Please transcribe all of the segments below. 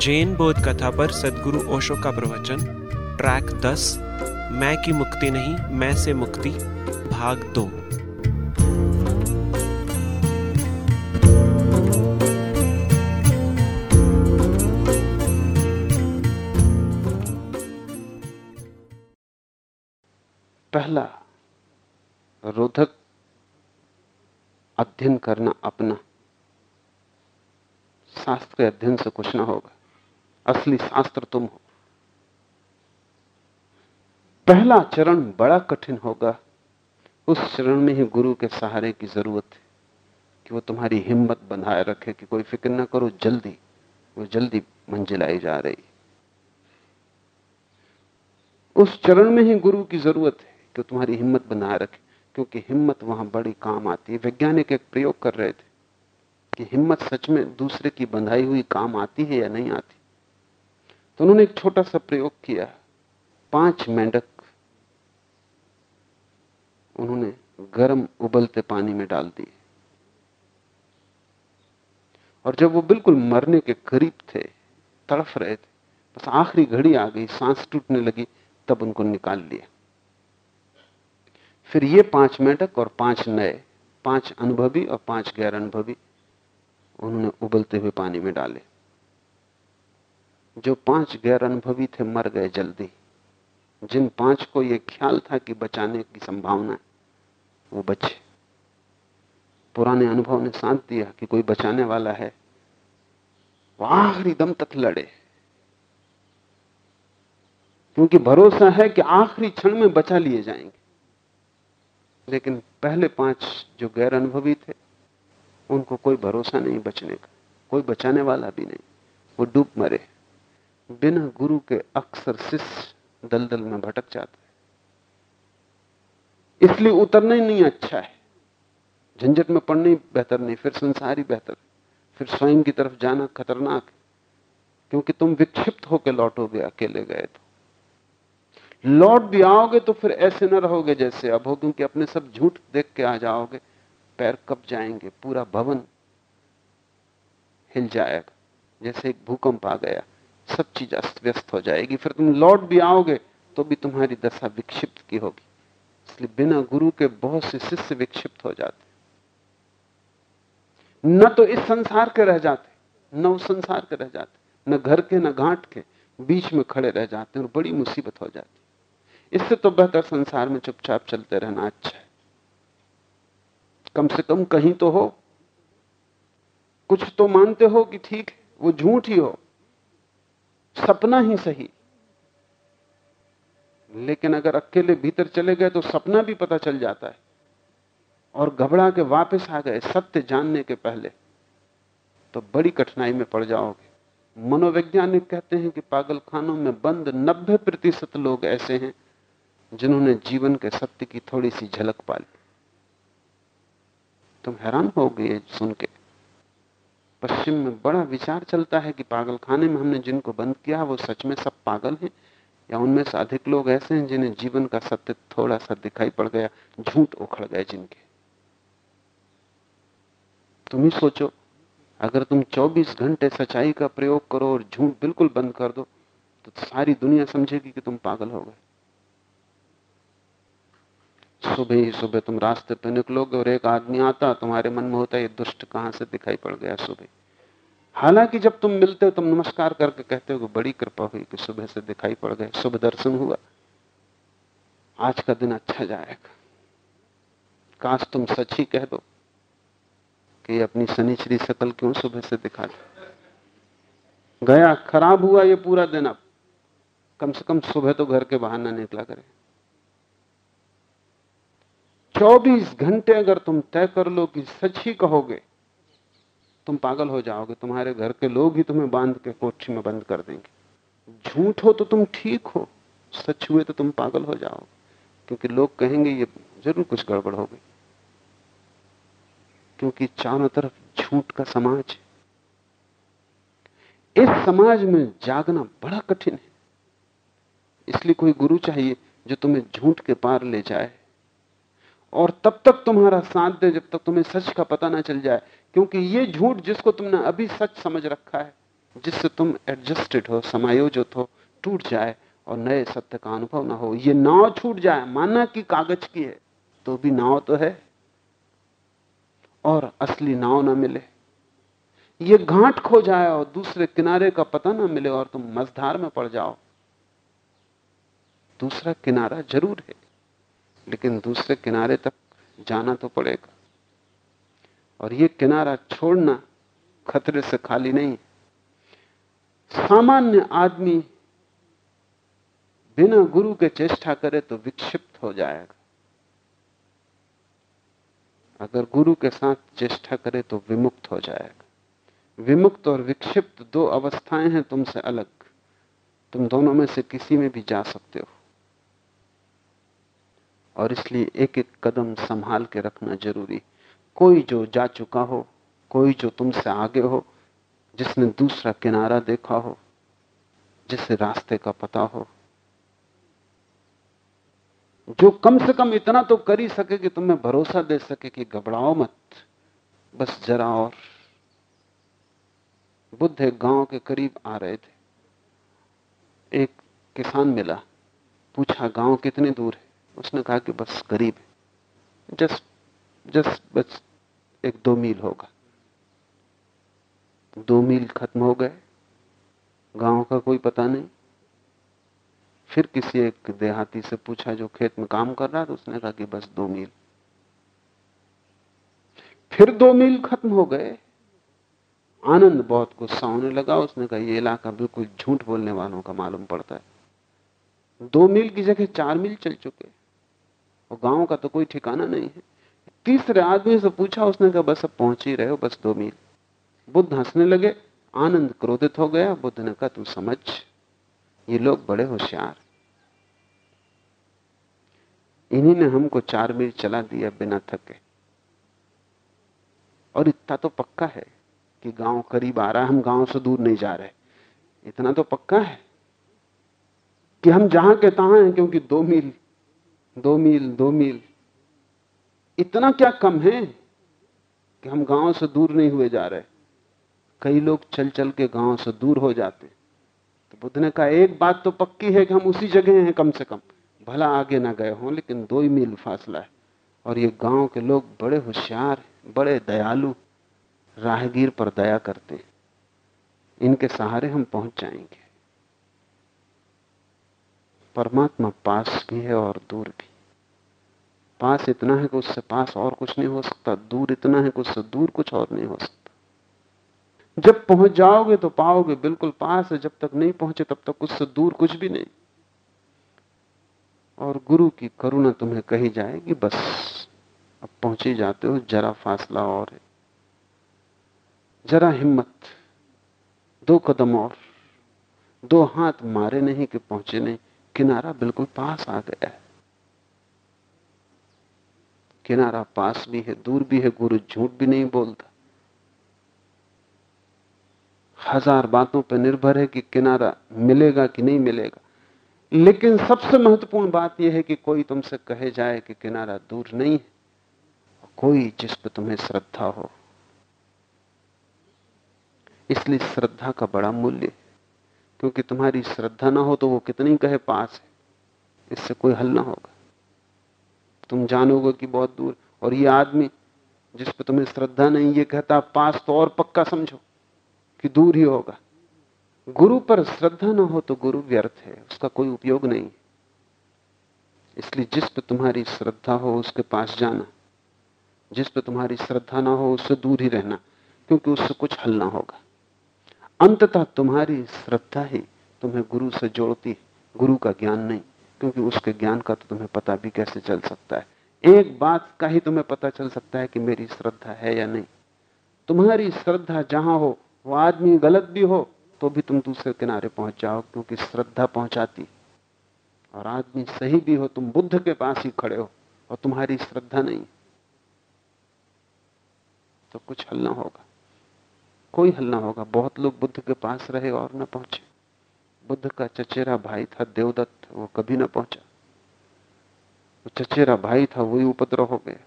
जैन बोध कथा पर सदगुरु ओशो का प्रवचन ट्रैक 10 मैं की मुक्ति नहीं, मैं से मुक्ति, भाग दो। पहला, रोधक अध्ययन करना अपना। शास्त्र के अध्ययन से कुछ ना होगा। असली शास्त्र तुम हो। पहला चरण बड़ा कठिन होगा। उस चरण में ही गुरु के सहारे की ज़रूरत है कि वो तुम्हारी हिम्मत बनाए रखे कि कोई फ़िक्र ना करो, जल्दी, वो जल्दी मंजिल आई जा रही उस चरण में ही गुरु की ज़रूरत है कि तुम्हारी हिम्मत बनाए रखे, क्योंकि हिम्मत वहाँ बड़ी काम आती है। वैज्ञानिक एक प्रयोग कर रहे थे कि हिम्मत सच में दूसरे की बंधाई हुई काम आती है या नहीं आती। तो उन्होंने एक छोटा सा प्रयोग किया। पाँच मेंढक उन्होंने गर्म उबलते पानी में डाल दिए। और जब वो बिल्कुल मरने के करीब थे, तड़फ रहे थे, बस आखिरी घड़ी आ गई, सांस टूटने लगी, तब उनको निकाल लिया। फिर ये पाँच मेंढक और पाँच नए, पाँच अनुभवी और पाँच गैर अनुभवी उन्होंने उबलते हुए पानी में डाले। जो पाँच गैर अनुभवी थे मर गए जल्दी। जिन पाँच को यह ख्याल था कि बचाने की संभावना है, वो बचे। पुराने अनुभव ने साथ दिया कि कोई बचाने वाला है, वो आखिरी दम तक लड़े। क्योंकि भरोसा है कि आखिरी क्षण में बचा लिए जाएँगे। लेकिन पहले पाँच जो गैर अनुभवी थे, उनको कोई भरोसा नहीं बचने का, कोई बचाने वाला भी नहीं। वो डूब मरे। बिना गुरु के अक्सर शिष्य दलदल में भटक जाते है। इसलिए उतरना ही नहीं अच्छा है। झंझट में पड़ना ही बेहतर नहीं, फिर संसार ही बेहतर फिर स्वयं की तरफ़ जाना खतरनाक है, क्योंकि तुम विक्षिप्त होकर लौटोगे, अकेले गए तो। लौट भी आओगे तो फिर ऐसे न रहोगे जैसे अब हो, क्योंकि अपने सब झूठ देख के आ जाओगे, पैर कब जाएँगे, पूरा भवन हिल जाएगा, जैसे एक भूकंप आ गया। सब चीज़ अस्त व्यस्त हो जाएगी। फिर तुम लौट भी आओगे तो भी तुम्हारी दशा विक्षिप्त की होगी। इसलिए बिना गुरु के बहुत से शिष्य विक्षिप्त हो जाते न तो इस संसार के रह जाते, न उस संसार के रह जाते, न घर के, न घाट के बीच में खड़े रह जाते और बड़ी मुसीबत हो जाती इससे तो बेहतर संसार में चुपचाप चलते रहना अच्छा है। कम से कम कहीं तो हो। कुछ तो मानते हो कि ठीक है, वो झूठ ही हो। सपना ही सही। लेकिन अगर अकेले भीतर चले गए तो सपना भी पता चल जाता है। और घबरा के वापस आ गए सत्य जानने के पहले तो बड़ी कठिनाई में पड़ जाओगे। मनोवैज्ञानिक कहते हैं कि पागल खानों में बंद 90 प्रतिशत लोग ऐसे हैं जिन्होंने जीवन के सत्य की थोड़ी सी झलक पाली। तुम हैरान हो गए सुन के। पश्चिम में बड़ा विचार चलता है कि पागल खाने में हमने जिनको बंद किया वो सच में सब पागल हैं, या उनमें से अधिक लोग ऐसे हैं जिन्हें जीवन का सत्य थोड़ा सा दिखाई पड़ गया, झूठ उखड़ गए जिनके। तुम ही सोचो, अगर तुम 24 घंटे सच्चाई का प्रयोग करो और झूठ बिल्कुल बंद कर दो तो सारी दुनिया समझेगी कि तुम पागल हो गए। सुबह ही सुबह तुम रास्ते पे निकलोगे और एक आदमी आता, तुम्हारे मन में होता है, ये दुष्ट कहाँ से दिखाई पड़ गया सुबह? हालाँकि जब तुम मिलते हो, तुम नमस्कार करके कहते हो बड़ी कृपा हुई कि सुबह से दिखाई पड़ गए शुभ दर्शन हुआ। आज का दिन अच्छा जाएगा। काश तुम सच ही कह दो कि अपनी शनिचरी शकल क्यों सुबह से दिखा दे? गया, खराब हुआ ये पूरा दिन अब। कम से कम सुबह तो घर के बाहर ना निकला करे। 24 घंटे अगर तुम तय कर लो कि सच ही कहोगे, तुम पागल हो जाओगे, तुम्हारे घर के लोग ही तुम्हें बाँध के कोठी में बंद कर देंगे। झूठ हो तो तुम ठीक हो, सच हुए तो तुम पागल हो जाओगे, क्योंकि लोग कहेंगे, ये ज़रूर कुछ गड़बड़ हो गई। क्योंकि चारों तरफ़ झूठ का समाज है। इस समाज में जागना बड़ा कठिन है। इसलिए कोई गुरु चाहिए जो तुम्हें झूठ के पार ले जाए। और तब तक तुम्हारा साथ दे जब तक तुम्हें सच का पता ना चल जाए, क्योंकि ये झूठ जिसको तुमने अभी सच समझ रखा है, जिससे तुम एडजस्टेड हो, समायोजित हो, टूट जाए और नए सत्य का अनुभव ना हो। ये नाव छूट जाए, माना कि कागज़ की है तो भी नाव तो है। और असली नाव ना मिले। ये घाट खो जाए और दूसरे किनारे का पता ना मिले और तुम मझधार में पड़ जाओ। दूसरा किनारा ज़रूर है। लेकिन दूसरे किनारे तक जाना तो पड़ेगा। और ये किनारा छोड़ना खतरे से खाली नहीं। सामान्य आदमी बिना गुरु के चेष्टा करे तो विक्षिप्त हो जाएगा। अगर गुरु के साथ चेष्टा करे तो विमुक्त हो जाएगा। विमुक्त और विक्षिप्त दो अवस्थाएँ हैं तुमसे अलग। तुम दोनों में से किसी में भी जा सकते हो। और इसलिए एक एक कदम संभाल के रखना ज़रूरी। कोई जो जा चुका हो, कोई जो तुमसे आगे हो, जिसने दूसरा किनारा देखा हो, जिसे रास्ते का पता हो। जो कम से कम इतना तो कर ही सके कि तुम्हें भरोसा दे सके कि घबराओ मत। बस जरा और। बुद्ध गाँव के करीब आ रहे थे। एक किसान मिला। पूछा, गाँव कितने दूर है? उसने कहा कि बस करीब है। जस्ट जस्ट बस एक दो मील होगा। दो मील खत्म हो गए। गाँव का कोई पता नहीं। फिर किसी एक देहाती से पूछा जो खेत में काम कर रहा था, उसने कहा कि बस दो मील। फिर दो मील खत्म हो गए। आनंद बहुत गुस्सा होने लगा। उसने कहा, ये इलाका बिल्कुल झूठ बोलने वालों का मालूम पड़ता है। दो मील की जगह चार मील चल चुके और गाँव का तो कोई ठिकाना नहीं है। तीसरे आदमी से पूछा, उसने कहा, बस अब पहुँच ही रहे हो, बस दो मील। बुद्ध हंसने लगे, आनंद क्रोधित हो गया। बुद्ध ने कहा तू समझ, ये लोग बड़े होशियार इन्हीं ने हमको चार मील चला दिया बिना थके। और इतना तो पक्का है कि गाँव करीब आ रहा है, हम गाँव से दूर नहीं जा रहे। इतना तो पक्का है कि हम जहाँ के तहां हैं, क्योंकि दो मील दो मील दो मील। इतना क्या कम है कि हम गाँव से दूर नहीं हुए जा रहे? कई लोग चल चल के गाँव से दूर हो जाते। तो बुद्ध ने कहा, एक बात तो पक्की है कि हम उसी जगह हैं कम से कम। भला आगे ना गए हों, लेकिन दो ही मील फासला है। और ये गाँव के लोग बड़े होशियार बड़े दयालु, राहगीर पर दया करते हैं। इनके सहारे हम पहुँच जाएँगे। परमात्मा पास भी है और दूर भी। पास इतना है कि उससे पास और कुछ नहीं हो सकता, दूर इतना है कि उससे दूर कुछ और नहीं हो सकता। जब पहुँच जाओगे तो पाओगे बिल्कुल पास है, जब तक नहीं पहुँचे तब तक उससे दूर कुछ भी नहीं। और गुरु की करुणा तुम्हें कही जाएगी, बस। अब पहुँचे जाते हो, जरा फासला और है। जरा हिम्मत, दो कदम और। दो हाथ मारे नहीं कि पहुँचे नहीं, किनारा बिल्कुल पास आ गया है। किनारा पास भी है, दूर भी है, गुरु झूठ भी नहीं बोलता। हज़ार बातों पर निर्भर है कि किनारा मिलेगा कि नहीं मिलेगा। लेकिन सबसे महत्वपूर्ण बात यह है कि कोई तुमसे कहे जाए कि किनारा दूर नहीं है, कोई जिस पर तुम्हें श्रद्धा हो। इसलिए श्रद्धा का बड़ा मूल्य क्योंकि तुम्हारी श्रद्धा ना हो तो वो कितनी कहे पास है, इससे कोई हल ना होगा। तुम जानोगे कि बहुत दूर। और ये आदमी, जिस पर तुम्हें श्रद्धा नहीं, ये कहता, पास तो और पक्का समझो कि दूर ही होगा। गुरु पर श्रद्धा ना हो तो गुरु व्यर्थ है, उसका कोई उपयोग नहीं इसलिए जिस पर तुम्हारी श्रद्धा हो, उसके पास जाना। जिस पर तुम्हारी श्रद्धा ना हो, उससे दूर ही रहना, क्योंकि उससे कुछ हल ना होगा। अंततः तुम्हारी श्रद्धा ही तुम्हें गुरु से जोड़ती है। गुरु का ज्ञान नहीं। क्योंकि उसके ज्ञान का तो तुम्हें पता भी कैसे चल सकता है। एक बात का ही तुम्हें पता चल सकता है कि मेरी श्रद्धा है या नहीं। तुम्हारी श्रद्धा जहाँ हो, वो आदमी गलत भी हो तो भी तुम दूसरे किनारे पहुँच जाओ, क्योंकि श्रद्धा पहुंचाती। और आदमी सही भी हो, तुम बुद्ध के पास ही खड़े हो, और तुम्हारी श्रद्धा नहीं। तो कुछ हल ना होगा। कोई हल ना होगा। बहुत लोग बुद्ध के पास रहे और न पहुँचे। बुद्ध का चचेरा भाई था, देवदत्त, वो कभी ना पहुँचा। वो चचेरा भाई था, वही उपद्रव हो गया।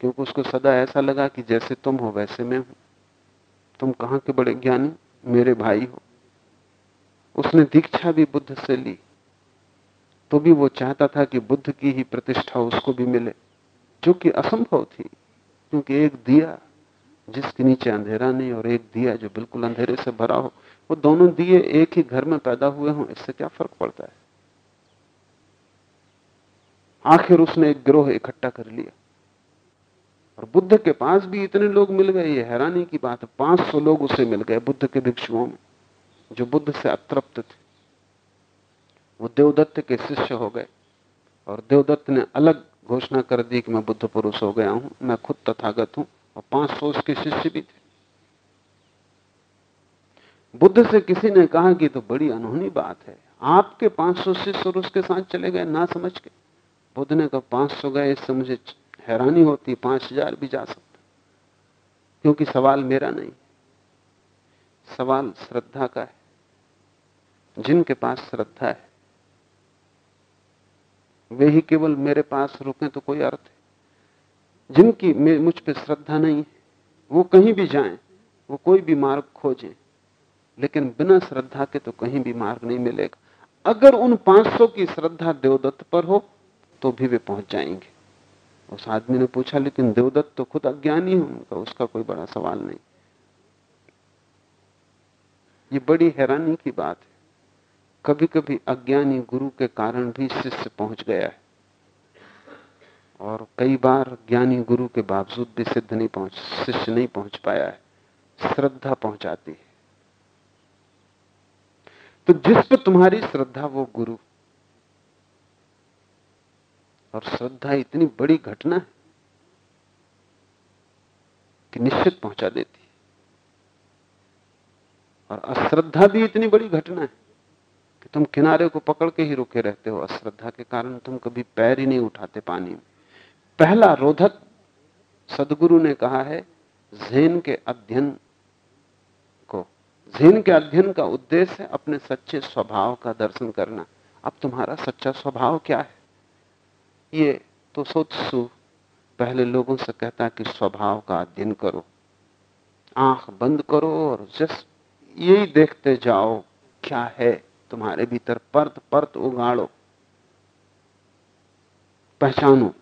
क्योंकि उसको सदा ऐसा लगा कि जैसे तुम हो, वैसे मैं हूँ। तुम कहाँ के बड़े ज्ञानी? मेरे भाई हो। उसने दीक्षा भी बुद्ध से ली। तो भी वो चाहता था कि बुद्ध की ही प्रतिष्ठा उसको भी मिले। जो कि असंभव थी, क्योंकि एक दिया जिसके नीचे अंधेरा नहीं और एक दिया जो बिल्कुल अंधेरे से भरा हो वो दोनों दिए एक ही घर में पैदा हुए हों, इससे क्या फ़र्क पड़ता है? आखिर उसने एक गिरोह इकट्ठा कर लिया। और बुद्ध के पास भी इतने लोग मिल गए, ये हैरानी की बात है, पाँच सौ लोग उसे मिल गए बुद्ध के भिक्षुओं में, जो बुद्ध से अतृप्त थे। वो देवदत्त के शिष्य हो गए, और देवदत्त ने अलग घोषणा कर दी कि मैं बुद्ध पुरुष हो गया हूँ, मैं खुद तथागत हूँ, और पाँच सौ उसके शिष्य भी थे। बुद्ध से किसी ने कहा कि तो बड़ी अनहोनी बात है। आपके पाँच सौ शिष्य और उसके साथ चले गए ना समझ के। बुद्ध ने कहा, पाँच सौ गए, इससे मुझे हैरानी होती, पाँच हज़ार भी जा सकता। क्योंकि सवाल मेरा नहीं सवाल श्रद्धा का है। जिनके पास श्रद्धा है, वे ही केवल मेरे पास रुके तो कोई अर्थ है। जिनकी मुझ पर श्रद्धा नहीं है, वो कहीं भी जाएँ, वो कोई भी मार्ग खोजें लेकिन बिना श्रद्धा के तो कहीं भी मार्ग नहीं मिलेगा। अगर उन 500 की श्रद्धा देवदत्त पर हो तो भी वे पहुँच जाएँगे। उस आदमी ने पूछा, लेकिन देवदत्त तो खुद अज्ञानी है, उनका उसका कोई बड़ा सवाल नहीं। ये बड़ी हैरानी की बात है। कभी कभी अज्ञानी गुरु के कारण भी शिष्य पहुँच गया है। और कई बार ज्ञानी गुरु के बावजूद भी सिद्ध नहीं पहुँच, शिष्य नहीं पहुँच पाया है। श्रद्धा पहुंचाती है। तो जिस पर तुम्हारी श्रद्धा, वो गुरु। और श्रद्धा इतनी बड़ी घटना है कि निश्चित पहुँचा देती है। और अश्रद्धा भी इतनी बड़ी घटना है कि तुम किनारे को पकड़ के ही रुके रहते हो। अश्रद्धा के कारण तुम कभी पैर ही नहीं उठाते पानी में। पहला रोधक सदगुरु ने कहा है, जैन के अध्ययन जैन के अध्ययन का उद्देश्य है अपने सच्चे स्वभाव का दर्शन करना। अब तुम्हारा सच्चा स्वभाव क्या है? ये तो सोचसु पहले लोगों से कहता कि स्वभाव का अध्ययन करो। आँख बंद करो और जस्ट यही देखते जाओ क्या है। तुम्हारे भीतर परत परत उगाड़ो। पहचानो।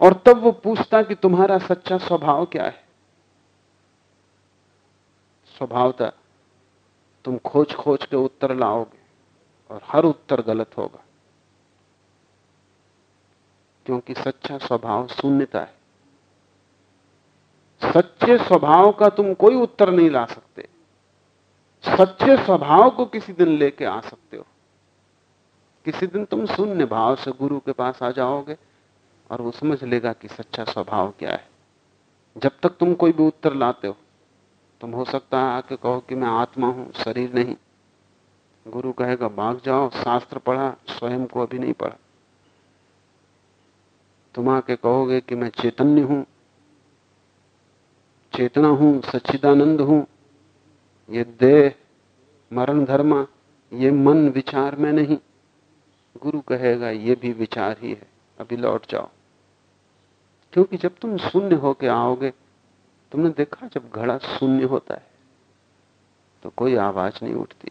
और तब वो पूछता कि तुम्हारा सच्चा स्वभाव क्या है? स्वभावता तुम खोज खोज के उत्तर लाओगे और हर उत्तर गलत होगा। क्योंकि सच्चा स्वभाव शून्यता है। सच्चे स्वभाव का तुम कोई उत्तर नहीं ला सकते। सच्चे स्वभाव को किसी दिन लेके आ सकते हो। किसी दिन तुम शून्य भाव से गुरु के पास आ जाओगे और वो समझ लेगा कि सच्चा स्वभाव क्या है। जब तक तुम कोई भी उत्तर लाते हो तुम हो सकता है आके कहो कि मैं आत्मा हूँ, शरीर नहीं। गुरु कहेगा, भाग जाओ, शास्त्र पढ़ा, स्वयं को अभी नहीं पढ़ा। तुम आके कहोगे कि मैं चैतन्य हूँ, चेतना हूँ, सच्चिदानंद हूँ। ये देह, मरण धर्मा, ये मन विचार में नहीं। गुरु कहेगा, ये भी विचार ही है, अभी लौट जाओ। क्योंकि जब तुम शून्य होके आओगे तुमने देखा जब घड़ा शून्य होता है तो कोई आवाज़ नहीं उठती।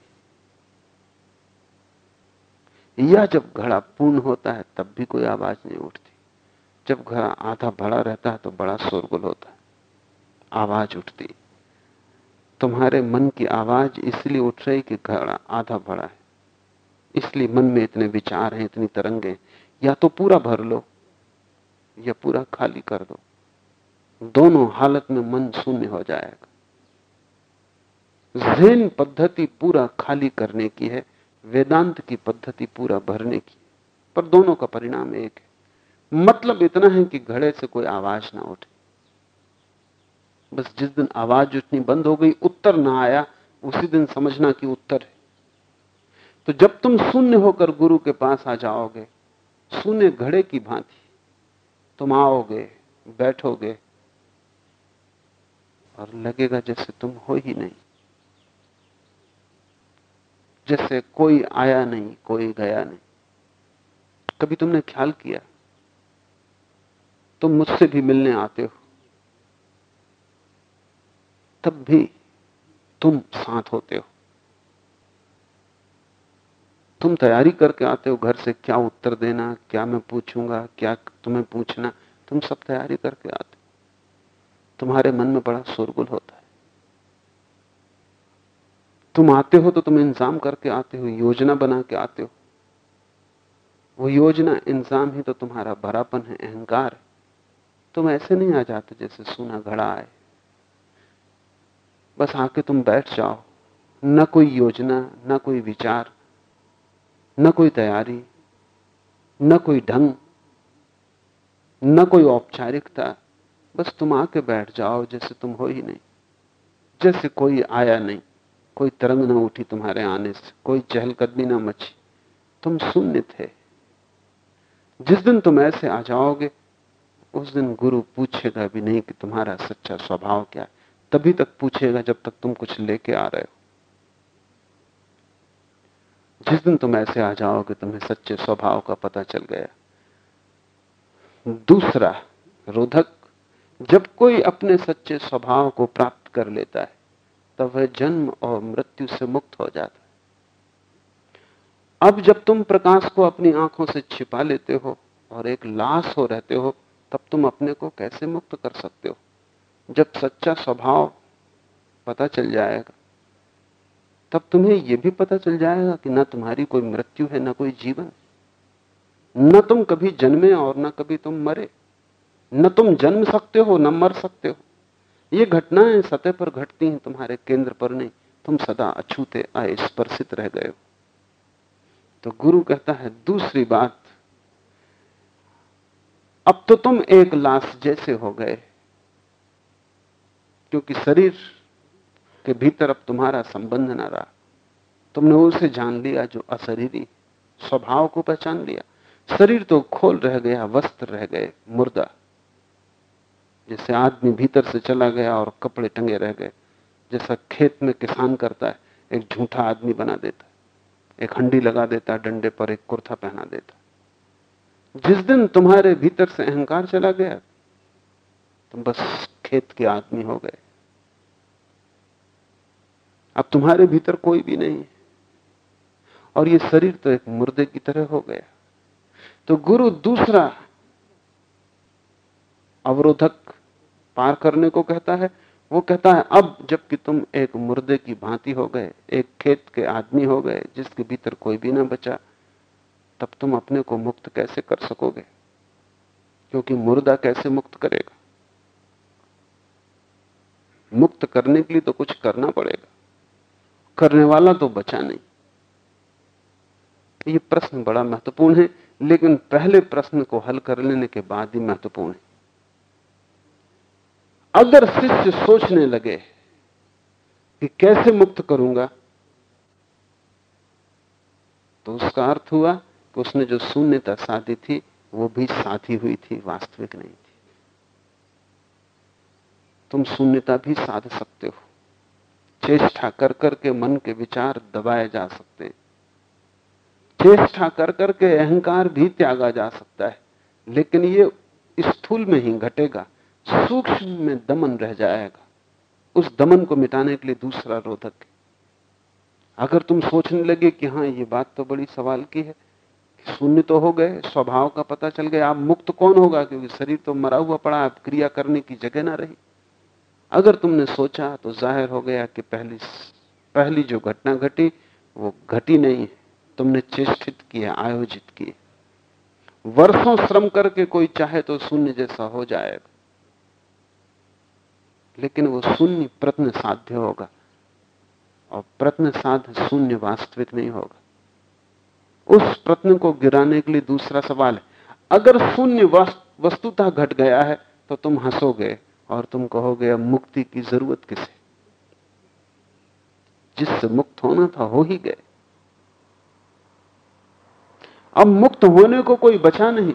या जब घड़ा पूर्ण होता है, तब भी कोई आवाज़ नहीं उठती। जब घड़ा आधा भरा रहता है तो बड़ा शोरगुल होता है। आवाज़ उठती। तुम्हारे मन की आवाज़ इसलिए उठ रही कि घड़ा आधा भरा है। इसलिए मन में इतने विचार हैं, इतनी तरंगे या तो पूरा भर लो, या पूरा खाली कर दो। दोनों हालत में मन शून्य हो जाएगा। जैन पद्धति पूरा खाली करने की है, वेदांत की पद्धति पूरा भरने की पर दोनों का परिणाम एक है। मतलब इतना है कि घड़े से कोई आवाज़ ना उठे। बस जिस दिन आवाज़ उठनी बंद हो गई, उत्तर ना आया, उसी दिन समझना कि उत्तर है। तो जब तुम शून्य होकर गुरु के पास आ जाओगे, शून्य घड़े की भांति, तुम आओगे, बैठोगे और लगेगा जैसे तुम हो ही नहीं। जैसे कोई आया नहीं, कोई गया नहीं। कभी तुमने ख्याल किया? तुम मुझसे भी मिलने आते हो। तब भी तुम साथ होते हो। तुम तैयारी करके आते हो घर से, क्या उत्तर देना, क्या मैं पूछूँगा, क्या तुम्हें पूछना? तुम सब तैयारी करके आते तुम्हारे मन में बड़ा शोरगुल होता है। तुम आते हो तो तुम इंतज़ाम करके आते हो, योजना बना के आते हो। वो योजना इंतज़ाम ही तो तुम्हारा भरापन है, अहंकार है। तुम ऐसे नहीं आ जाते जैसे सूना घड़ा आए बस आके तुम बैठ जाओ। न कोई योजना, न कोई विचार, न कोई तैयारी, न कोई ढंग, न कोई औपचारिकता बस तुम आके बैठ जाओ, जैसे तुम हो ही नहीं। जैसे कोई आया नहीं, कोई तरंग ना उठी तुम्हारे आने से, कोई चहलकदमी ना मची। तुम शून्य थे। जिस दिन तुम ऐसे आ जाओगे, उस दिन गुरु पूछेगा भी नहीं कि तुम्हारा सच्चा स्वभाव क्या है। तभी तक पूछेगा जब तक तुम कुछ लेके आ रहे हो। जिस दिन तुम ऐसे आ जाओगे, तुम्हें सच्चे स्वभाव का पता चल गया। दूसरा, रोधक जब कोई अपने सच्चे स्वभाव को प्राप्त कर लेता है, तब वह जन्म और मृत्यु से मुक्त हो जाता है। अब जब तुम प्रकाश को अपनी आँखों से छिपा लेते हो और एक लाश हो रहते हो, तब तुम अपने को कैसे मुक्त कर सकते हो? जब सच्चा स्वभाव पता चल जाएगा, तब तुम्हें यह भी पता चल जाएगा कि ना तुम्हारी कोई मृत्यु है, ना कोई जीवन। न तुम कभी जन्मे और न कभी तुम मरे। न तुम जन्म सकते हो, न मर सकते हो। ये घटनाएँ सतह पर घटती हैं, तुम्हारे केंद्र पर नहीं। तुम सदा अछूते अस्पर्शित रह गए हो। तो गुरु कहता है, दूसरी बात, अब तो तुम एक लाश जैसे हो गए। क्योंकि शरीर के भीतर अब तुम्हारा संबंध ना रहा। तुमने उसे जान लिया जो अशरीरी स्वभाव को पहचान लिया। शरीर तो खोल रह गया, वस्त्र रह गए, मुर्दा। जैसे आदमी भीतर से चला गया और कपड़े टंगे रह गए, जैसा खेत में किसान करता है, एक झूठा आदमी बना देता है, एक हंडी लगा देता है, डंडे पर एक कुर्ता पहना देता जिस दिन तुम्हारे भीतर से अहंकार चला गया, तुम बस खेत के आदमी हो गए। अब तुम्हारे भीतर कोई भी नहीं है। और ये शरीर तो एक मुर्दे की तरह हो गया। तो गुरु दूसरा अवरोधक पार करने को कहता है। वो कहता है, अब जबकि तुम एक मुर्दे की भांति हो गए, एक खेत के आदमी हो गए, जिसके भीतर कोई भी ना बचा, तब तुम अपने को मुक्त कैसे कर सकोगे? क्योंकि मुर्दा कैसे मुक्त करेगा? मुक्त करने के लिए तो कुछ करना पड़ेगा। करने वाला तो बचा नहीं। ये प्रश्न बड़ा महत्वपूर्ण है, लेकिन पहले प्रश्न को हल कर लेने के बाद ही महत्वपूर्ण है। अगर शिष्य सोचने लगे कि कैसे मुक्त करूँगा तो उसका अर्थ हुआ कि उसने जो शून्यता साधी थी, वो भी साधी हुई थी, वास्तविक नहीं थी। तुम शून्यता भी साध सकते हो। चेष्टा कर करके मन के विचार दबाए जा सकते हैं। चेष्टा कर करके अहंकार भी त्यागा जा सकता है, लेकिन ये स्थूल में ही घटेगा। सूक्ष्म में दमन रह जाएगा। उस दमन को मिटाने के लिए दूसरा रोधक अगर तुम सोचने लगे कि हाँ ये बात तो बड़ी सवाल की है शून्य तो हो गए, स्वभाव का पता चल गया, आप मुक्त कौन होगा? क्योंकि शरीर तो मरा हुआ पड़ा, आप क्रिया करने की जगह ना रही। अगर तुमने सोचा तो ज़ाहिर हो गया कि पहली पहली जो घटना घटी, वो घटी नहीं है। तुमने चेष्टित किया, आयोजित किए वर्षों श्रम करके कोई चाहे तो शून्य जैसा हो जाएगा। लेकिन वो शून्य प्रत्न साध्य होगा और प्रत्न साध्य शून्य वास्तविक नहीं होगा। उस प्रत्न को गिराने के लिए दूसरा सवाल है, अगर शून्य वस्तुतः घट गया है तो तुम हंसोगे और तुम कहोगे, अब मुक्ति की ज़रूरत किसे? जिससे मुक्त होना था, हो ही गए। अब मुक्त होने को कोई बचा नहीं।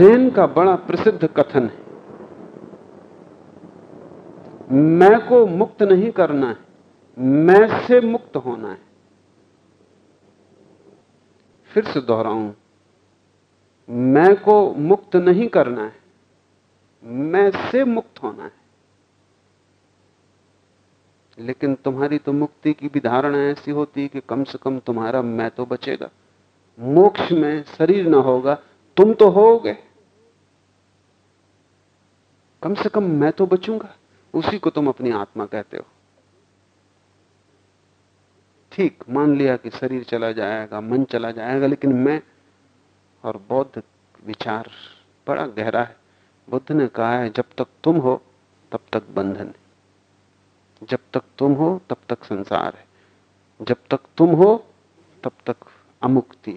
जैन का बड़ा प्रसिद्ध कथन है। मैं को मुक्त नहीं करना है, मैं से मुक्त होना है। फिर से दोहराऊं, मैं को मुक्त नहीं करना है, मैं से मुक्त होना है। लेकिन तुम्हारी तो मुक्ति की भी धारणा ऐसी होती है कि कम से कम तुम्हारा मैं तो बचेगा, मोक्ष में शरीर ना होगा, तुम तो होगे। कम से कम मैं तो बचूँगा। उसी को तुम अपनी आत्मा कहते हो। ठीक, मान लिया कि शरीर चला जाएगा, मन चला जाएगा, लेकिन मैं और बौद्ध विचार बड़ा गहरा है। बुद्ध ने कहा है, जब तक तुम हो, तब तक बंधन है। जब तक तुम हो, तब तक संसार है। जब तक तुम हो, तब तक अमुक्ति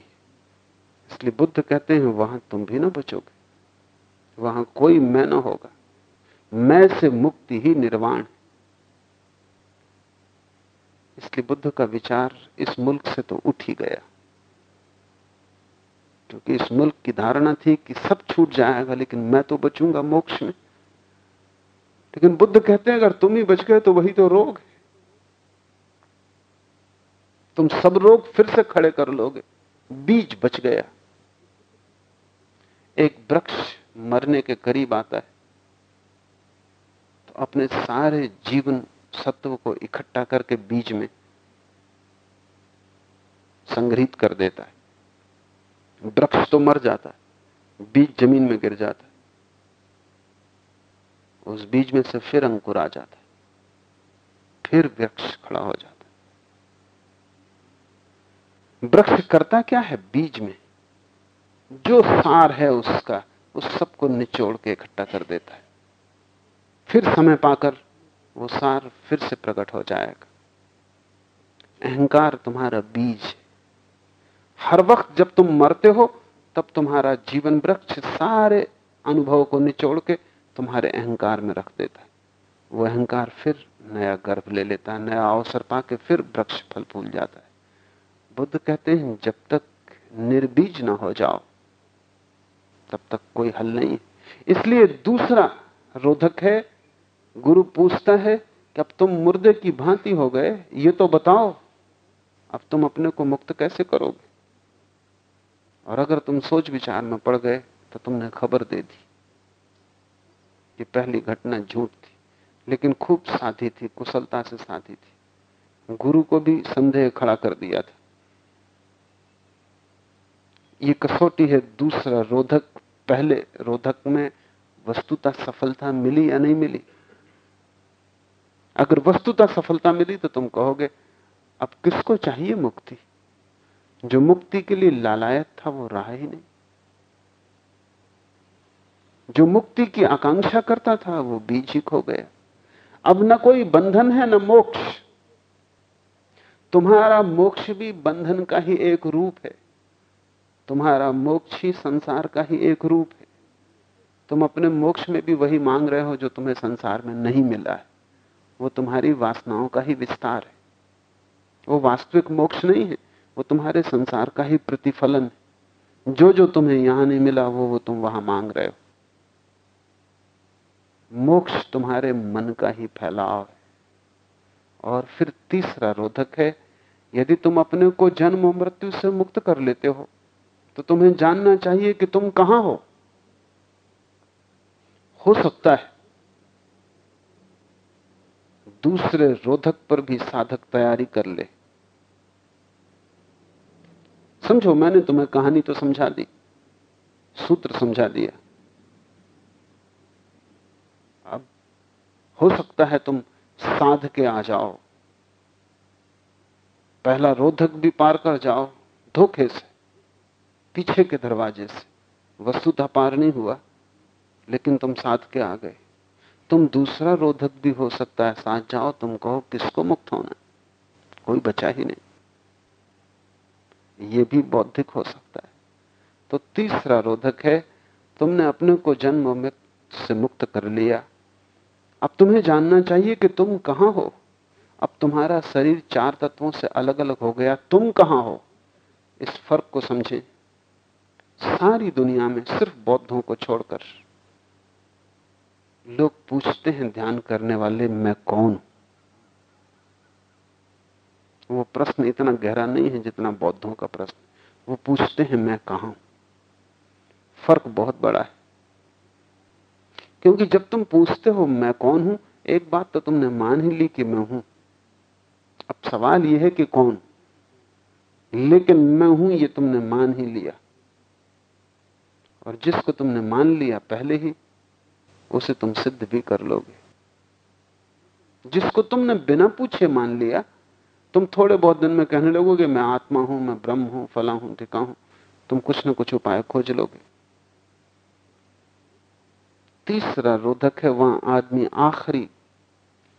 इसलिए बुद्ध कहते हैं, वहाँ तुम भी ना बचोगे। वहाँ कोई मैं ना होगा। मैं से मुक्ति ही निर्वाण है। इसलिए बुद्ध का विचार इस मुल्क से तो उठ ही गया। क्योंकि इस मुल्क की धारणा थी कि सब छूट जाएगा, लेकिन मैं तो बचूँगा मोक्ष में। लेकिन बुद्ध कहते हैं, अगर तुम ही बच गए तो वही तो रोग है। तुम सब रोग फिर से खड़े कर लोगे। बीज बच गया। एक वृक्ष मरने के करीब आता है। अपने सारे जीवन सत्व को इकट्ठा करके बीज में संग्रहित कर देता है। वृक्ष तो मर जाता है, बीज ज़मीन में गिर जाता है। उस बीज में से फिर अंकुर आ जाता है। फिर वृक्ष खड़ा हो जाता है। वृक्ष करता क्या है बीज में? जो सार है उसका, उस सबको निचोड़ के इकट्ठा कर देता है। फिर समय पाकर वो सार फिर से प्रकट हो जाएगा। अहंकार तुम्हारा बीज हर वक्त जब तुम मरते हो, तब तुम्हारा जीवन वृक्ष सारे अनुभव को निचोड़ के तुम्हारे अहंकार में रख देता है। वो अहंकार फिर नया गर्भ ले लेता है, नया अवसर पाके फिर वृक्ष फल फूल जाता है। बुद्ध कहते हैं, जब तक निर्बीज ना हो जाओ, तब तक कोई हल नहीं इसलिए दूसरा रोधक है गुरु पूछता है कि अब तुम मुर्दे की भांति हो गए, ये तो बताओ, अब तुम अपने को मुक्त कैसे करोगे? और अगर तुम सोच विचार में पड़ गए तो तुमने खबर दे दी कि पहली घटना झूठ थी, लेकिन खूब साधी थी, कुशलता से साधी थी। गुरु को भी संदेह खड़ा कर दिया था। ये कसौटी है दूसरा रोधक, पहले रोधक में वस्तुता सफलता मिली या नहीं मिली? अगर वस्तुता सफलता मिली तो तुम कहोगे, अब किसको चाहिए मुक्ति? जो मुक्ति के लिए लालायत था, वो रहा ही नहीं। जो मुक्ति की आकांक्षा करता था, वो बीज ही खो गया। अब न कोई बंधन है, न मोक्ष। तुम्हारा मोक्ष भी बंधन का ही एक रूप है। तुम्हारा मोक्ष ही संसार का ही एक रूप है। तुम अपने मोक्ष में भी वही मांग रहे हो, जो तुम्हें संसार में नहीं मिला है। वो तुम्हारी वासनाओं का ही विस्तार है। वो वास्तविक मोक्ष नहीं है, वो तुम्हारे संसार का ही प्रतिफलन है। जो जो तुम्हें यहाँ नहीं मिला, वो वो तुम वहाँ मांग रहे हो। मोक्ष तुम्हारे मन का ही फैलाव है। और फिर तीसरा रोधक है, यदि तुम अपने को जन्म मृत्यु से मुक्त कर लेते हो तो तुम्हें जानना चाहिए कि तुम कहाँ हो। हो सकता है दूसरे रोधक पर भी साधक तैयारी कर ले। समझो, मैंने तुम्हें कहानी तो समझा दी, सूत्र समझा दिया। अब हो सकता है तुम साध के आ जाओ। पहला रोधक भी पार कर जाओ, धोखे से, पीछे के दरवाजे से। वस्तुता पार नहीं हुआ, लेकिन तुम साध के आ गए। तुम दूसरा रोधक भी हो सकता है। साथ जाओ, तुम कहो, किसको मुक्त होना कोई बचा ही नहीं। ये भी बौद्धिक हो सकता है। तो तीसरा रोधक है, तुमने अपने को जन्म में से मुक्त कर लिया। अब तुम्हें जानना चाहिए कि तुम कहाँ हो। अब तुम्हारा शरीर चार तत्वों से अलग अलग हो गया। तुम कहाँ हो? इस फ़र्क को समझें। सारी दुनिया में सिर्फ़ बौद्धों को छोड़कर। लोग पूछते हैं, ध्यान करने वाले मैं कौन? वो प्रश्न इतना गहरा नहीं है जितना बौद्धों का प्रश्न। वो पूछते हैं, मैं कहा फ़र्क बहुत बड़ा है। क्योंकि जब तुम पूछते हो, मैं कौन हूँ? एक बात तो तुमने मान ही ली कि मैं हूँ। अब सवाल यह है कि कौन? लेकिन मैं हूँ ये तुमने मान ही लिया। और जिसको तुमने मान लिया पहले ही उसे तुम सिद्ध भी कर लोगे। जिसको तुमने बिना पूछे मान लिया, तुम थोड़े बहुत दिन में कहने लगोगे, मैं आत्मा हूँ, मैं ब्रह्म हूँ, फला हूँ, टिका हूँ। तुम कुछ ना कुछ उपाय खोज लोगे। तीसरा रोधक है, वहाँ आदमी आखिरी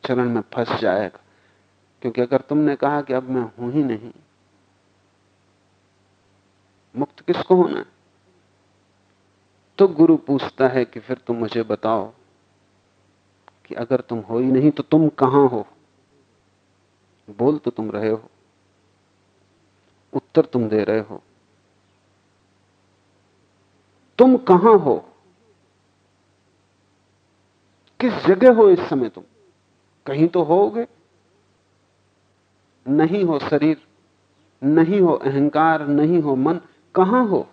चरण में फंस जाएगा। क्योंकि अगर तुमने कहा कि अब मैं हूँ ही नहीं, मुक्त किसको होना है? तो गुरु पूछता है कि फिर तुम मुझे बताओ कि अगर तुम हो ही नहीं तो तुम कहाँ हो? बोल तो तुम रहे हो। उत्तर तुम दे रहे हो। तुम कहाँ हो? किस जगह हो इस समय तुम? कहीं तो होगे। नहीं हो शरीर, नहीं हो अहंकार, नहीं हो मन, कहाँ हो?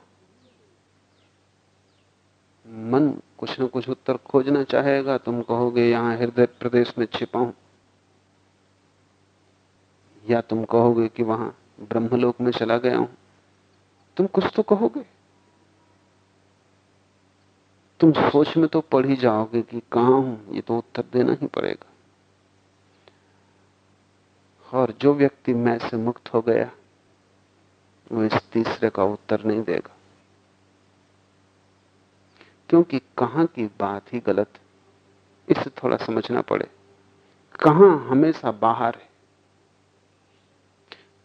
मन कुछ ना कुछ उत्तर खोजना चाहेगा, तुम कहोगे, यहाँ हृदय प्रदेश में छिपा हूँ। या तुम कहोगे कि, वहाँ ब्रह्मलोक में चला गया हूँ। तुम कुछ तो कहोगे। तुम सोच में तो पढ़ ही जाओगे कि, कहाँ हूँ? ये तो उत्तर देना ही पड़ेगा। और जो व्यक्ति मैं से मुक्त हो गया, वो इस तीसरे का उत्तर नहीं देगा। क्योंकि कहाँ की बात ही गलत है? इसे थोड़ा समझना पड़े। कहाँ हमेशा बाहर है?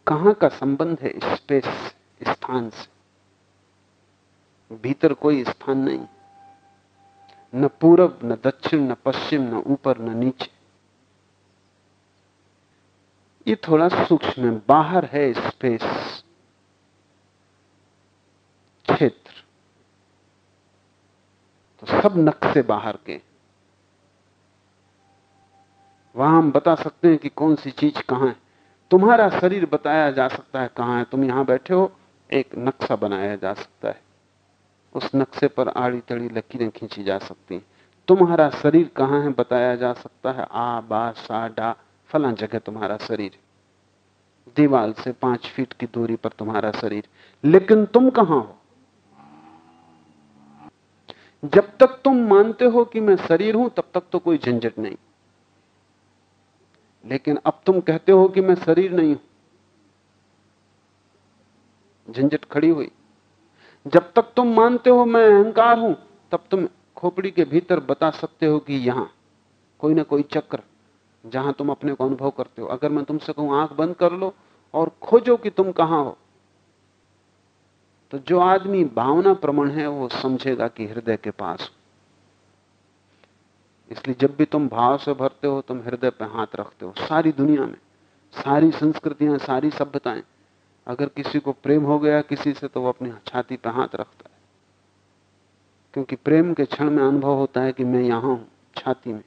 कहाँ का संबंध है स्पेस, स्थान से? भीतर कोई स्थान नहीं। न पूरब, न दक्षिण, न पश्चिम, न ऊपर, न नीचे। ये थोड़ा सूक्ष्म है। बाहर है स्पेस, क्षेत्र। तो सब नक्शे बाहर के। वहाँ हम बता सकते हैं कि कौन सी चीज़ कहाँ है। तुम्हारा शरीर बताया जा सकता है कहाँ है। तुम यहाँ बैठे हो, एक नक्शा बनाया जा सकता है। उस नक्शे पर आड़ी तड़ी लकीरें खींची जा सकती हैं। तुम्हारा शरीर कहाँ है बताया जा सकता है। आ, बा, सा, डा, फला जगह तुम्हारा शरीर। दीवाल से पाँच फीट की दूरी पर तुम्हारा शरीर। लेकिन तुम कहाँ हो? जब तक तुम मानते हो कि मैं शरीर हूँ, तब तक तो कोई झंझट नहीं। लेकिन अब तुम कहते हो कि मैं शरीर नहीं हूँ। झंझट खड़ी हुई। जब तक तुम मानते हो मैं अहंकार हूँ, तब तुम खोपड़ी के भीतर बता सकते हो कि यहाँ कोई ना कोई चक्र, जहाँ तुम अपने को अनुभव करते हो। अगर मैं तुमसे कहूँ, आँख बंद कर लो और खोजो कि तुम कहाँ हो। तो जो आदमी भावना प्रमण है, वो समझेगा कि हृदय के पास इसलिए जब भी तुम भाव से भरते हो, तुम हृदय पे हाथ रखते हो। सारी दुनिया में, सारी संस्कृतियाँ, सारी सभ्यताएँ, अगर किसी को प्रेम हो गया किसी से तो वो अपनी छाती पे हाथ रखता है। क्योंकि प्रेम के क्षण में अनुभव होता है कि मैं यहाँ हूँ, छाती में।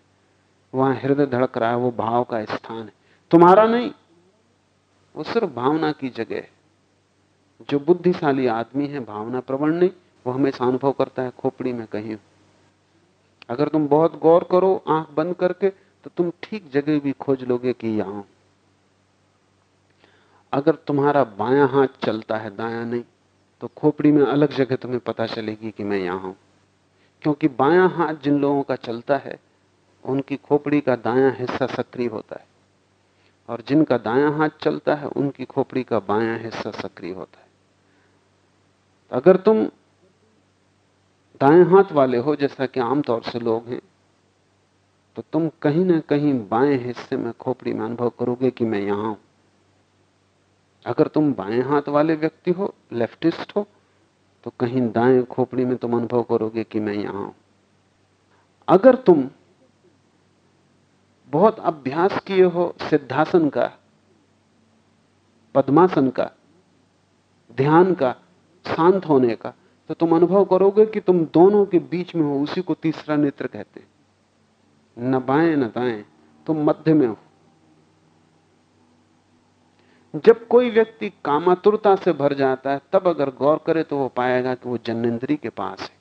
वहाँ हृदय धड़क रहा है, वो भाव का स्थान है। तुम्हारा नहीं, वो सिर्फ़ भावना की जगह है। जो बुद्धिशाली आदमी है, भावना प्रवण नहीं वो हमेशा अनुभव करता है खोपड़ी में कहीं। अगर तुम बहुत गौर करो आँख बंद करके तो तुम ठीक जगह भी खोज लोगे कि यहाँ। अगर तुम्हारा बायां हाथ चलता है दाया नहीं तो खोपड़ी में अलग जगह तुम्हें पता चलेगी कि मैं यहाँ हूँ। क्योंकि बायां हाथ जिन लोगों का चलता है, उनकी खोपड़ी का दायां हिस्सा सक्रिय होता है। और जिनका दायां हाथ चलता है, उनकी खोपड़ी का बायां हिस्सा सक्रिय होता है। अगर तुम दाएँ हाथ वाले हो, जैसा कि आमतौर से लोग हैं तो तुम कहीं ना कहीं बाएँ हिस्से में खोपड़ी में अनुभव करोगे कि मैं यहाँ हूँ। अगर तुम बाएँ हाथ वाले व्यक्ति हो, लेफ्टिस्ट हो तो कहीं दाएँ खोपड़ी में तुम अनुभव करोगे कि मैं यहाँ हूँ। अगर तुम बहुत अभ्यास किए हो, सिद्धासन का, पद्मासन का, ध्यान का शांत होने का तो तुम अनुभव करोगे कि तुम दोनों के बीच में हो, उसी को तीसरा नेत्र कहते न बाएँ, न दाएँ, तुम मध्य में हो। जब कोई व्यक्ति कामातुरता से भर जाता है, तब अगर गौर करे तो वो पाएगा कि वो जन्नेन्द्री के पास है।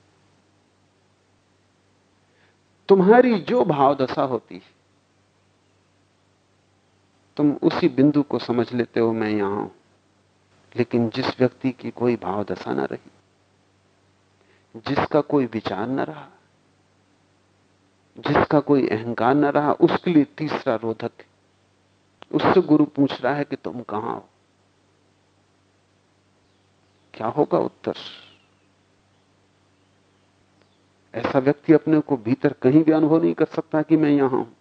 तुम्हारी जो भाव दशा होती है, तुम उसी बिंदु को समझ लेते हो, मैं यहाँ हूँ। लेकिन जिस व्यक्ति की कोई भाव दशा ना रही, जिसका कोई विचार ना रहा, जिसका कोई अहंकार ना रहा, उसके लिए तीसरा रोधक उससे गुरु पूछ रहा है कि तुम कहाँ हो? क्या होगा उत्तर? ऐसा व्यक्ति अपने को भीतर कहीं भी अनुभव नहीं कर सकता कि मैं यहाँ हूँ।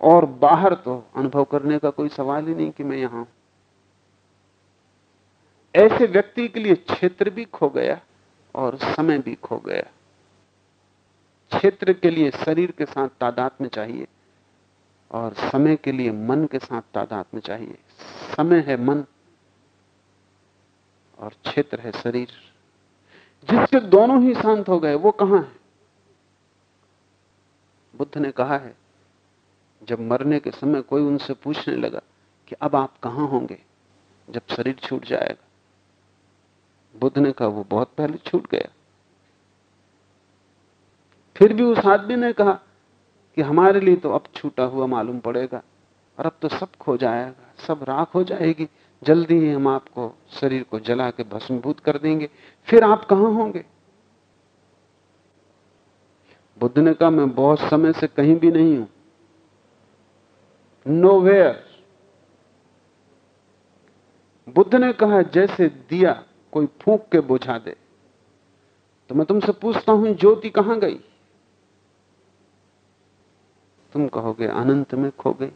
और बाहर तो अनुभव करने का कोई सवाल ही नहीं कि मैं यहाँ हूँ। ऐसे व्यक्ति के लिए क्षेत्र भी खो गया और समय भी खो गया। क्षेत्र के लिए शरीर के साथ तादाद में चाहिए और समय के लिए मन के साथ तादाद में चाहिए। समय है मन और क्षेत्र है शरीर। जिसके दोनों ही शांत हो गए, वो कहाँ है? बुद्ध ने कहा है, जब मरने के समय कोई उनसे पूछने लगा कि अब आप कहाँ होंगे, जब शरीर छूट जाएगा। बुद्ध ने कहा, वो बहुत पहले छूट गया। फिर भी उस आदमी ने कहा कि हमारे लिए तो अब छूटा हुआ मालूम पड़ेगा और अब तो सब खो जाएगा, सब राख हो जाएगी। जल्दी ही हम आपको शरीर को जला के भस्मभूत कर देंगे। फिर आप कहाँ होंगे? बुद्ध ने कहा, मैं बहुत समय से कहीं भी नहीं हूँ। नो वेयर बुद्ध ने कहा, जैसे दिया कोई फूक के बुझा दे। तो मैं तुमसे पूछता हूँ, ज्योति कहाँ गई? तुम कहोगे, अनंत में खो गई।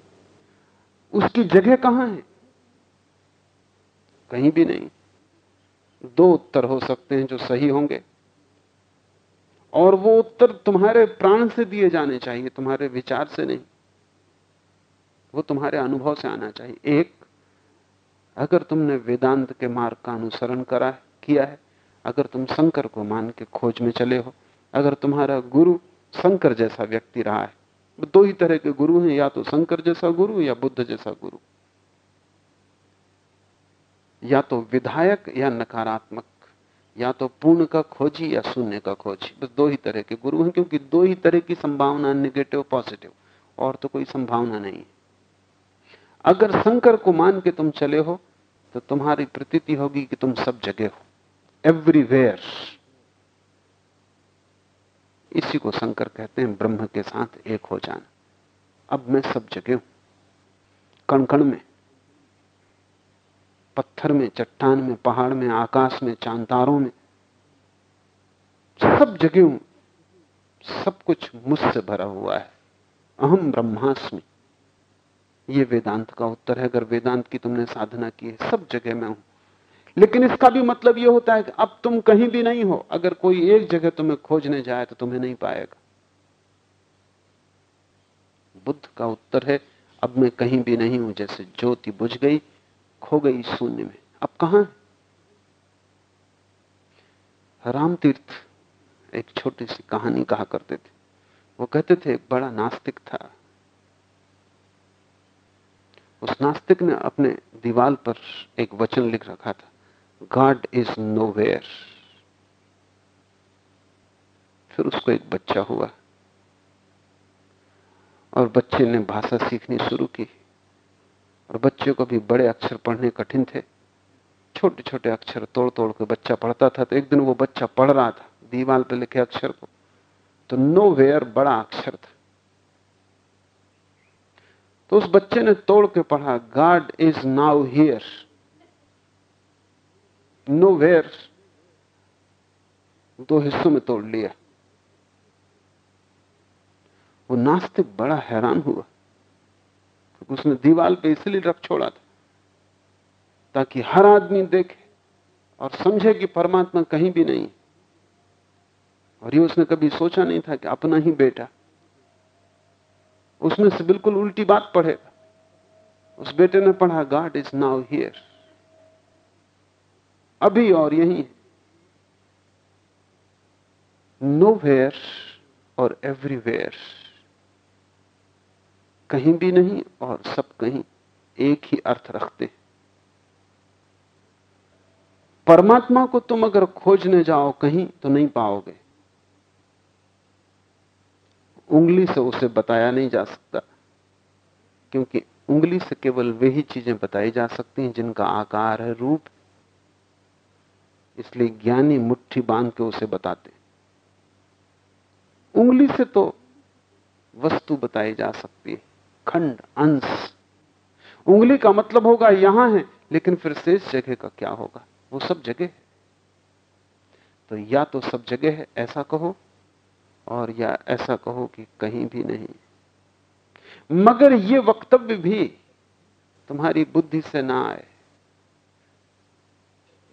उसकी जगह कहाँ है? कहीं भी नहीं। दो उत्तर हो सकते हैं जो सही होंगे। और वो उत्तर तुम्हारे प्राण से दिए जाने चाहिए, तुम्हारे विचार से नहीं। वो तुम्हारे अनुभव से आना चाहिए। एक अगर तुमने वेदांत के मार्ग का अनुसरण करा किया है, अगर तुम शंकर को मान के खोज में चले हो, अगर तुम्हारा गुरु शंकर जैसा व्यक्ति रहा है दो ही तरह के गुरु हैं, या तो शंकर जैसा गुरु या बुद्ध जैसा गुरु। या तो विधायक या नकारात्मक, या तो पूर्ण का खोजी या शून्य का खोजी, बस दो ही तरह के गुरु हैं, क्योंकि दो ही तरह की संभावना निगेटिव पॉजिटिव और तो कोई संभावना नहीं है। अगर शंकर को मान के तुम चले हो तो तुम्हारी प्रतीति होगी कि तुम सब जगह हो। एवरीवेयर इसी को शंकर कहते हैं, ब्रह्म के साथ एक हो जाना। अब मैं सब जगह हूँ। कण कण में, पत्थर में, चट्टान में, पहाड़ में, आकाश में, चांतारों में, सब जगह हूँ। सब कुछ मुझसे भरा हुआ है। अहम ब्रह्मास्मि। ये वेदांत का उत्तर है, अगर वेदांत की तुमने साधना की है, सब जगह में हूँ। लेकिन इसका भी मतलब यह होता है कि अब तुम कहीं भी नहीं हो, अगर कोई एक जगह तुम्हें खोजने जाए तो तुम्हें नहीं पाएगा। बुद्ध का उत्तर है, अब मैं कहीं भी नहीं हूँ, जैसे ज्योति बुझ गई, खो गई शून्य में। अब कहाँ राम तीर्थ एक छोटी सी कहानी कहा करते थे। वो कहते थे, एक बड़ा नास्तिक था उस नास्तिक ने अपने दीवाल पर एक वचन लिख रखा था गॉड इज़ नो फिर उसको एक बच्चा हुआ, और बच्चे ने भाषा सीखनी शुरू की, और बच्चे को भी बड़े अक्षर पढ़ने कठिन थे। छोटे छोटे अक्षर तोड़ तोड़ के बच्चा पढ़ता था तो एक दिन वो बच्चा पढ़ रहा था, दीवाल पे लिखे अक्षर को तो नो वेयर बड़ा अक्षर था। तो उस बच्चे ने तोड़ के पढ़ा God is now here nowhere दो हिस्सों में तोड़ लिया। वो नास्तिक बड़ा हैरान हुआ उसने दीवाल पे इसलिए रख छोड़ा था ताकि हर आदमी देखे और समझे कि परमात्मा कहीं भी नहीं और ये उसने कभी सोचा नहीं था कि अपना ही बेटा उसमें से बिल्कुल उल्टी बात पढ़ेगा उस बेटे ने पढ़ा गॉड इज़ नाउ हियर अभी और यही। नो वेयर और एवरीवेयर कहीं भी नहीं और सब कहीं एक ही अर्थ रखते परमात्मा को तुम अगर खोजने जाओ कहीं तो नहीं पाओगे। उंगली से उसे बताया नहीं जा सकता, क्योंकि उंगली से केवल वही चीज़ें बताई जा सकती हैं जिनका आकार है रूप, इसलिए ज्ञानी मुट्ठी बाँध के उसे बताते उंगली से तो वस्तु बताई जा सकती है, खंड, अंश। उंगली का मतलब होगा यहाँ है, लेकिन फिर शेष जगह का क्या होगा? वो सब जगह है। तो या तो सब जगह है, ऐसा कहो और या ऐसा कहो कि कहीं भी नहीं। मगर ये वक्तव्य भी तुम्हारी बुद्धि से ना आए।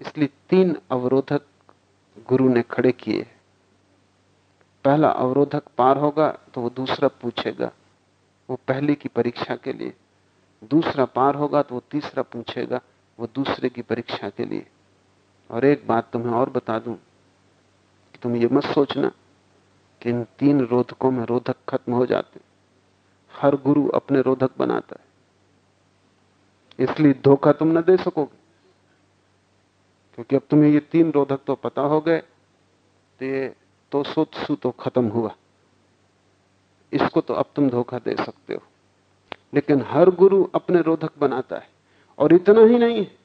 इसलिए तीन अवरोधक गुरु ने खड़े किए। पहला अवरोधक पार होगा तो वो दूसरा पूछेगा, वो पहले की परीक्षा के लिए। दूसरा पार होगा तो वो तीसरा पूछेगा, वो दूसरे की परीक्षा के लिए। और एक बात तुम्हें और बता दूँ कि तुम ये मत सोचना कि इन तीन रोधकों में रोधक खत्म हो जाते हर गुरु अपने रोधक बनाता है। इसलिए धोखा तुम न दे सकोगे। क्योंकि अब तुम्हें ये तीन रोधक तो पता हो गए तो ये तो तो खत्म हुआ। इसको तो अब तुम धोखा दे सकते हो। लेकिन हर गुरु अपने रोधक बनाता है, और इतना ही नहीं है।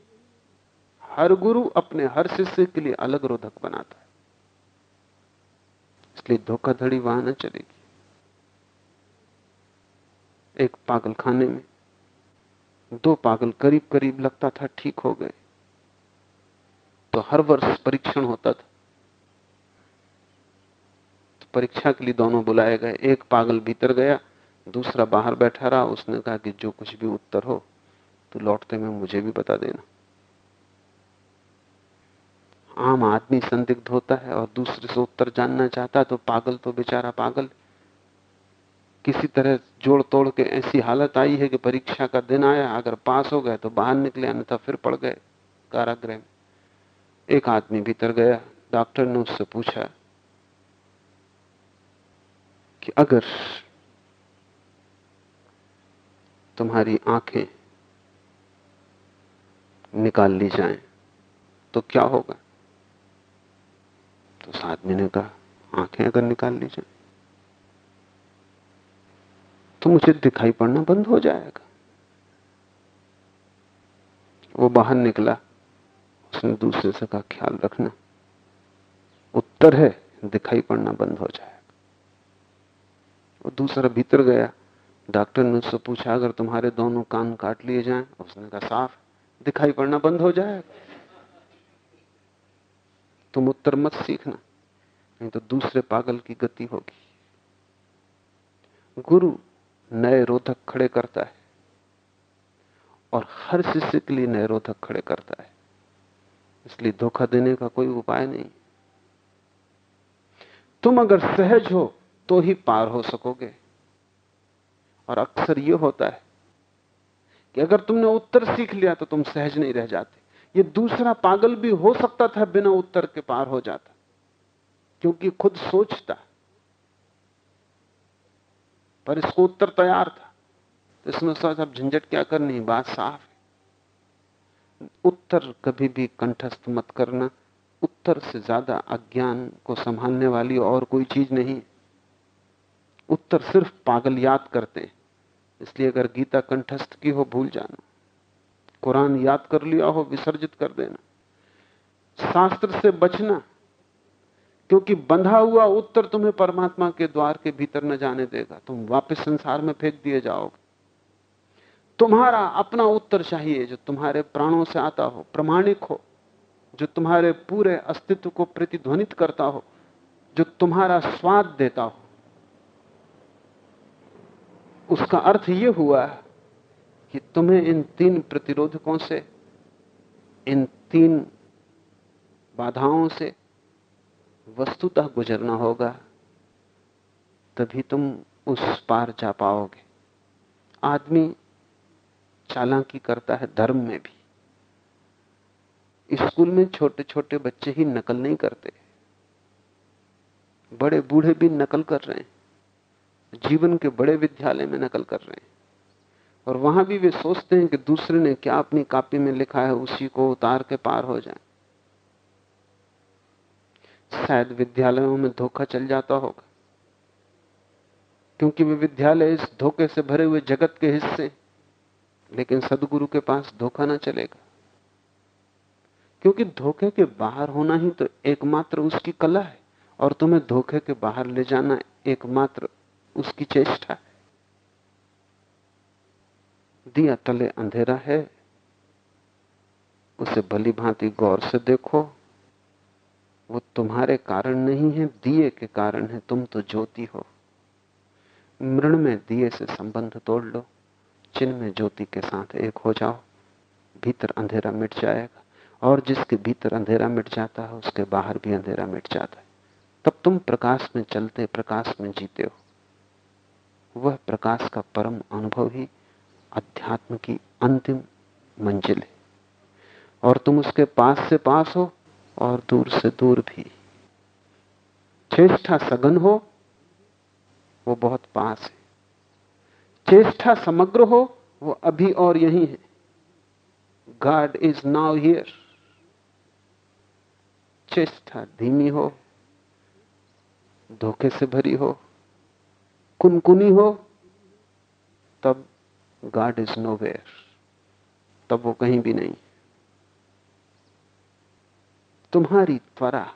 हर गुरु अपने हर शिष्य के लिए अलग रोधक बनाता है। इसलिए धोखाधड़ी वहाँ न चलेगी। एक पागल खाने में दो पागल करीब करीब लगता था ठीक हो गए। तो हर वर्ष परीक्षण होता था। तो परीक्षा के लिए दोनों बुलाए गए। एक पागल भीतर गया, दूसरा बाहर बैठा रहा। उसने कहा कि जो कुछ भी उत्तर हो तो लौटते में मुझे भी बता देना। आम आदमी संदिग्ध होता है और दूसरे से उत्तर जानना चाहता है तो पागल तो बेचारा पागल। किसी तरह जोड़ तोड़ के ऐसी हालत आई है कि परीक्षा का दिन आया, अगर पास हो गए तो बाहर निकले, अन्यथा फिर पड़ गए कारागृह में। एक आदमी भीतर गया, डॉक्टर ने उससे पूछा कि अगर तुम्हारी आँखें निकाल ली जाएँ तो क्या होगा? तो उस आदमी ने कहा, आँखें अगर निकाल ली जाए तो मुझे दिखाई पड़ना बंद हो जाएगा। वो बाहर निकला, उसने दूसरे से कहा, ख्याल रखना, उत्तर है, दिखाई पड़ना बंद हो जाएगा। वो दूसरा भीतर गया, डॉक्टर ने उससे पूछा, अगर तुम्हारे दोनों कान काट लिए जाएँ? उसने कहा, साफ़, दिखाई पड़ना बंद हो जाएगा। तुम उत्तर मत सीखना, नहीं तो दूसरे पागल की गति होगी। गुरु नए रोधक खड़े करता है और हर शिष्य के लिए नए रोधक खड़े करता है। इसलिए धोखा देने का कोई उपाय नहीं। तुम अगर सहज हो तो ही पार हो सकोगे। और अक्सर यह होता है कि अगर तुमने उत्तर सीख लिया तो तुम सहज नहीं रह जाते। ये दूसरा पागल भी हो सकता था बिना उत्तर के पार हो जाता, क्योंकि खुद सोचता, पर इसको उत्तर तैयार था। तो इसमें सोच अब झंझट क्या करनी? बात साफ़ है। उत्तर कभी भी कंठस्थ मत करना। उत्तर से ज़्यादा अज्ञान को संभालने वाली और कोई चीज़ नहीं उत्तर सिर्फ़ पागल याद करते हैं। इसलिए अगर गीता कंठस्थ की हो, भूल जाना। कुरान याद कर लिया हो, विसर्जित कर देना। शास्त्र से बचना, क्योंकि बंधा हुआ उत्तर तुम्हें परमात्मा के द्वार के भीतर न जाने देगा। तुम वापस संसार में फेंक दिए जाओगे। तुम्हारा अपना उत्तर चाहिए जो तुम्हारे प्राणों से आता हो, प्रमाणिक हो, जो तुम्हारे पूरे अस्तित्व को प्रतिध्वनित करता हो, जो तुम्हारा स्वाद देता हो। उसका अर्थ यह हुआ कि तुम्हें इन तीन प्रतिरोधकों से, इन तीन बाधाओं से वस्तुतः गुजरना होगा, तभी तुम उस पार जा पाओगे। आदमी चालाकी करता है धर्म में भी। स्कूल में छोटे छोटे बच्चे ही नकल नहीं करते। बड़े बूढ़े भी नकल कर रहे हैं। जीवन के बड़े विद्यालय में नकल कर रहे हैं। और वहाँ भी वे सोचते हैं कि दूसरे ने क्या अपनी कॉपी में लिखा है, उसी को उतार के पार हो जाए। शायद विद्यालयों में धोखा चल जाता होगा, क्योंकि वे विद्यालय इस धोखे से भरे हुए जगत के हिस्से लेकिन सदगुरु के पास धोखा ना चलेगा। क्योंकि धोखे के बाहर होना ही तो एकमात्र उसकी कला है, और तुम्हें धोखे के बाहर ले जाना एकमात्र उसकी चेष्टा है। दिया तले अंधेरा है, उसे भली भांति गौर से देखो। वो तुम्हारे कारण नहीं है, दिए के कारण है, तुम तो ज्योति हो। मृण में दिए से संबंध तोड़ लो चिन्ह में ज्योति के साथ एक हो जाओ, भीतर अंधेरा मिट जाएगा, और जिसके भीतर अंधेरा मिट जाता है, उसके बाहर भी अंधेरा मिट जाता है। तब तुम प्रकाश में चलते, प्रकाश में जीते हो। वह प्रकाश का परम अनुभव ही अध्यात्म की अंतिम मंजिल है। और तुम उसके पास से पास हो और दूर से दूर भी। चेष्टा सघन हो, वो बहुत पास है। चेष्टा समग्र हो, वो अभी और यही है। गॉड इज़ नाउ हियर चेष्टा धीमी हो, धोखे से भरी हो, कुनकुनी हो, तब गॉड इज़ नो तब वो कहीं भी नहीं। तुम्हारी त्वरा,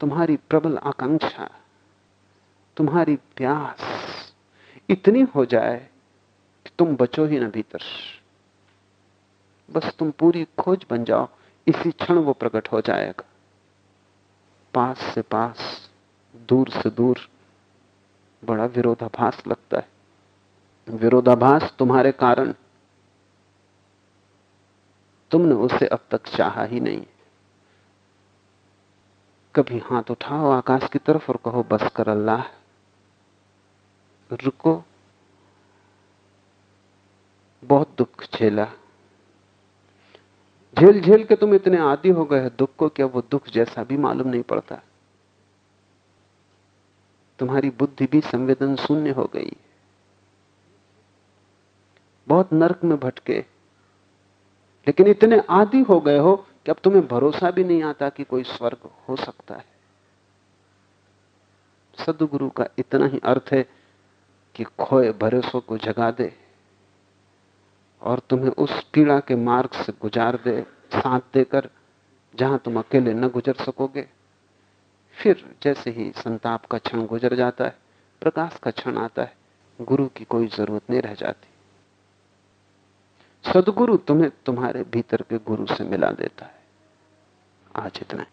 तुम्हारी प्रबल आकांक्षा, तुम्हारी प्यास इतनी हो जाए कि तुम बचो ही ना भीतर। बस तुम पूरी खोज बन जाओ, इसी क्षण वो प्रकट हो जाएगा। पास से पास, दूर से दूर बड़ा विरोधाभास लगता है। विरोधाभास तुम्हारे कारण। तुमने उसे अब तक चाहा ही नहीं। कभी हाथ उठाओ आकाश की तरफ़ और कहो, बस कर अल्लाह, रुको। बहुत दुख झेला। झेल झेल के तुम इतने आदि हो गए दुख को क्या वो दुख जैसा भी मालूम नहीं पड़ता। तुम्हारी बुद्धि भी संवेदन शून्य हो गई। बहुत नरक में भटके। लेकिन इतने आदि हो गए हो कि अब तुम्हें भरोसा भी नहीं आता कि कोई स्वर्ग हो सकता है। सदगुरु का इतना ही अर्थ है कि खोए भरोसों को जगा दे और तुम्हें उस पीड़ा के मार्ग से गुजार दे, साथ देकर जहाँ तुम अकेले न गुजर सकोगे। फिर जैसे ही संताप का क्षण गुजर जाता है, प्रकाश का क्षण आता है, गुरु की कोई ज़रूरत नहीं रह जाती। सदगुरु तुम्हें तुम्हारे भीतर के गुरु से मिला देता है। आज इतना